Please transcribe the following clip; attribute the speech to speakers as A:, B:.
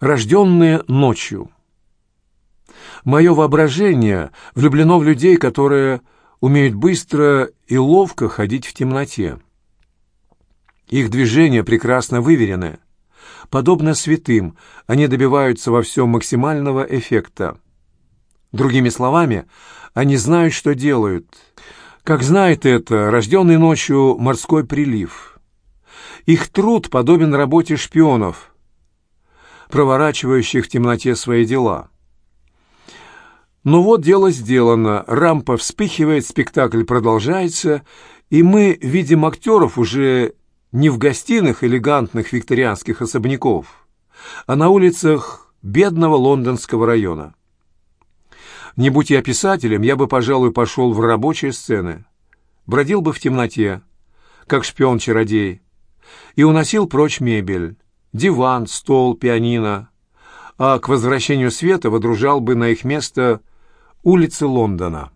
A: Рожденные ночью. Мое воображение влюблено в людей, которые умеют быстро и ловко ходить в темноте. Их движения прекрасно выверены. Подобно святым, они добиваются во всем максимального эффекта. Другими словами, они знают, что делают. Как знает это рожденный ночью морской прилив. Их труд подобен работе шпионов, проворачивающих в темноте свои дела. Но вот дело сделано, рампа вспыхивает, спектакль продолжается, и мы видим актеров уже не в гостиных элегантных викторианских особняков, а на улицах бедного лондонского района. Не будь я писателем, я бы, пожалуй, пошел в рабочие сцены, бродил бы в темноте, как шпион-чародей, и уносил прочь мебель, диван, стол, пианино, а к возвращению света водружал бы на их место улицы Лондона.